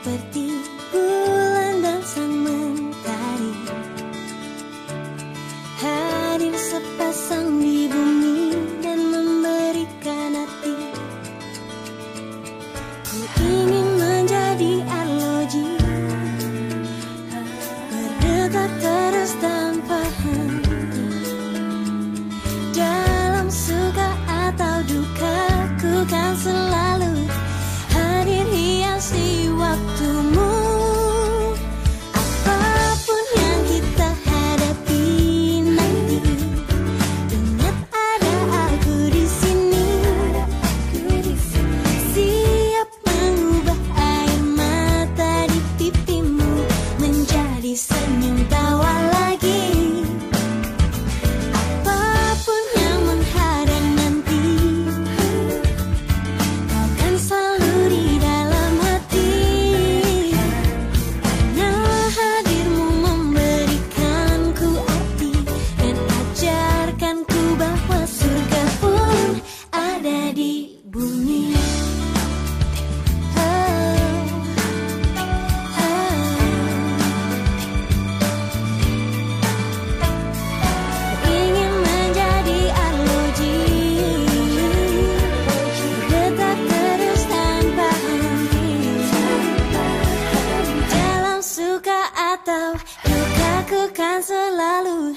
seperti bulan dan sang mentari. Hadir sepasang kau Lukaku kan selalu.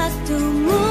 waktumu.